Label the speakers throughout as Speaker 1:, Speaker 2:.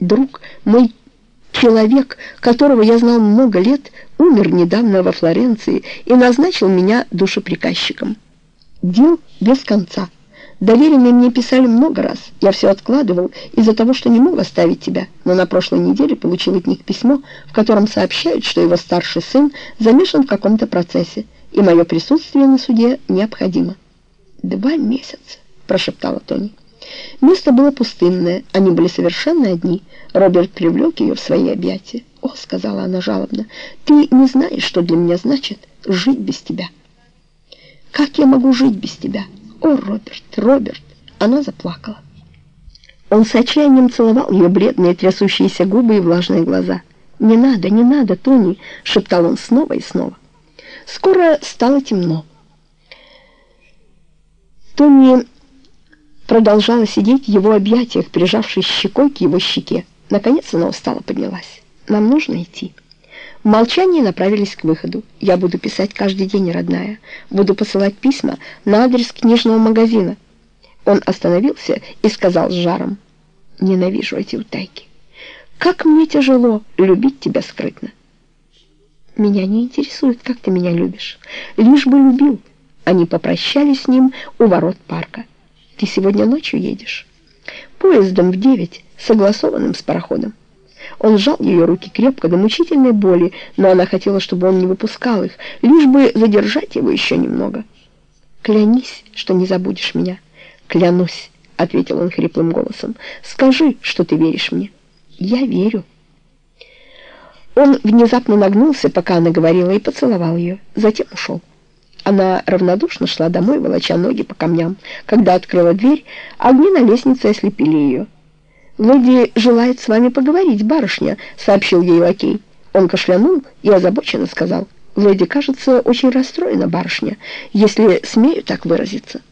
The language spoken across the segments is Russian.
Speaker 1: Друг, мой человек, которого я знал много лет, умер недавно во Флоренции и назначил меня душеприказчиком. Дел без конца. Доверенные мне писали много раз. Я все откладывал из-за того, что не мог оставить тебя, но на прошлой неделе получил от них письмо, в котором сообщают, что его старший сын замешан в каком-то процессе, и мое присутствие на суде необходимо. «Два месяца», — прошептала Тони. Место было пустынное, они были совершенно одни. Роберт привлек ее в свои объятия. «О», — сказала она жалобно, — «ты не знаешь, что для меня значит жить без тебя». «Как я могу жить без тебя?» «О, Роберт, Роберт!» Она заплакала. Он с отчаянием целовал ее бледные трясущиеся губы и влажные глаза. «Не надо, не надо, Тони!» — шептал он снова и снова. Скоро стало темно. Тони продолжала сидеть в его объятиях, прижавшись щекой к его щеке. Наконец она устала поднялась. «Нам нужно идти». В молчании направились к выходу. «Я буду писать каждый день, родная. Буду посылать письма на адрес книжного магазина». Он остановился и сказал с жаром. «Ненавижу эти утайки. Как мне тяжело любить тебя скрытно». «Меня не интересует, как ты меня любишь. Лишь бы любил». Они попрощались с ним у ворот парка. «Ты сегодня ночью едешь?» «Поездом в девять, согласованным с пароходом». Он сжал ее руки крепко до мучительной боли, но она хотела, чтобы он не выпускал их, лишь бы задержать его еще немного. «Клянись, что не забудешь меня». «Клянусь», — ответил он хриплым голосом. «Скажи, что ты веришь мне». «Я верю». Он внезапно нагнулся, пока она говорила, и поцеловал ее. Затем ушел. Она равнодушно шла домой, волоча ноги по камням. Когда открыла дверь, огни на лестнице ослепили ее. «Леди желает с вами поговорить, барышня», — сообщил ей лакей. Он кашлянул и озабоченно сказал. «Леди, кажется, очень расстроена, барышня, если смею так выразиться».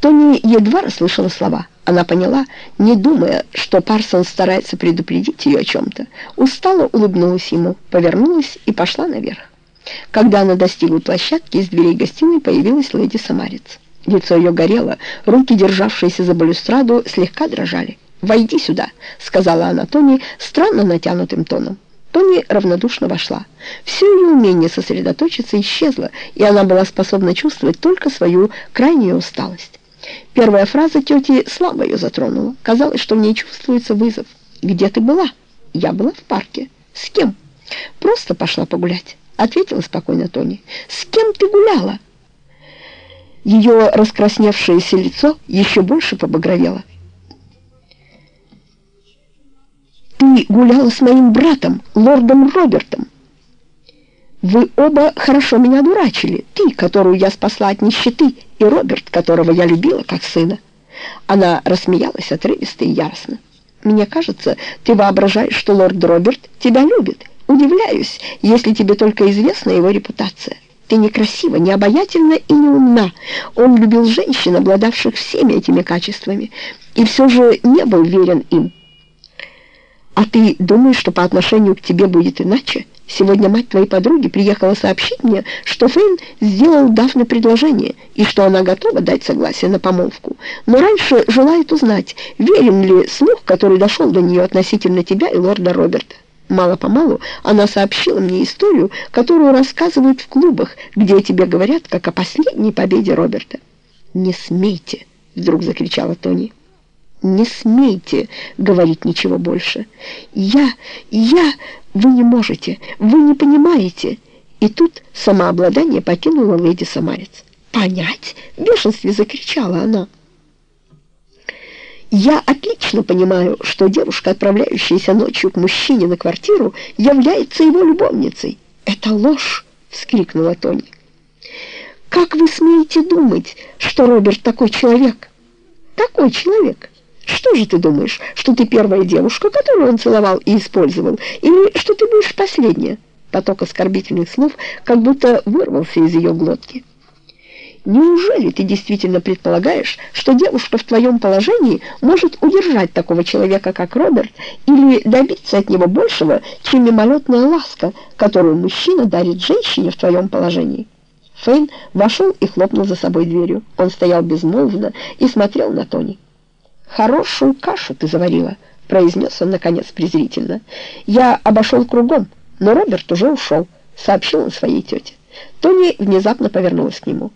Speaker 1: Тони едва расслышала слова. Она поняла, не думая, что Парсон старается предупредить ее о чем-то. Устало улыбнулась ему, повернулась и пошла наверх. Когда она достигла площадки, из дверей гостиной появилась леди Самарец. Лицо ее горело, руки, державшиеся за балюстраду, слегка дрожали. «Войди сюда», — сказала она Тони странно натянутым тоном. Тони равнодушно вошла. Все ее умение сосредоточиться исчезло, и она была способна чувствовать только свою крайнюю усталость. Первая фраза тети слабо ее затронула. Казалось, что в ней чувствуется вызов. «Где ты была?» «Я была в парке». «С кем?» «Просто пошла погулять», — ответила спокойно Тони. «С кем ты гуляла?» Ее раскрасневшееся лицо еще больше побагровело. «Ты гуляла с моим братом, лордом Робертом. Вы оба хорошо меня дурачили. Ты, которую я спасла от нищеты, и Роберт, которого я любила как сына». Она рассмеялась отрывисто и яростно. «Мне кажется, ты воображаешь, что лорд Роберт тебя любит. Удивляюсь, если тебе только известна его репутация». Ты некрасива, не обаятельна и не умна. Он любил женщин, обладавших всеми этими качествами, и все же не был верен им. А ты думаешь, что по отношению к тебе будет иначе? Сегодня мать твоей подруги приехала сообщить мне, что Фейн сделал Дафне предложение, и что она готова дать согласие на помолвку. Но раньше желает узнать, верен ли слух, который дошел до нее относительно тебя и лорда Роберта. Мало-помалу она сообщила мне историю, которую рассказывают в клубах, где тебе говорят, как о последней победе Роберта. «Не смейте!» — вдруг закричала Тони. «Не смейте говорить ничего больше. Я, я... Вы не можете, вы не понимаете». И тут самообладание покинуло леди Самарец. «Понять?» — в бешенстве закричала она. Я отлично понимаю, что девушка, отправляющаяся ночью к мужчине на квартиру, является его любовницей. Это ложь, вскрикнула Тони. Как вы смеете думать, что Роберт такой человек? Такой человек. Что же ты думаешь, что ты первая девушка, которую он целовал и использовал, или что ты будешь последняя? Поток оскорбительных слов как будто вырвался из ее глотки. Неужели ты действительно предполагаешь, что девушка в твоем положении может удержать такого человека, как Роберт, или добиться от него большего, чем мимолетная ласка, которую мужчина дарит женщине в твоем положении?» Фейн вошел и хлопнул за собой дверью. Он стоял безмолвно и смотрел на Тони. «Хорошую кашу ты заварила», — произнес он, наконец, презрительно. «Я обошел кругом, но Роберт уже ушел», — сообщил он своей тете. Тони внезапно повернулась к нему.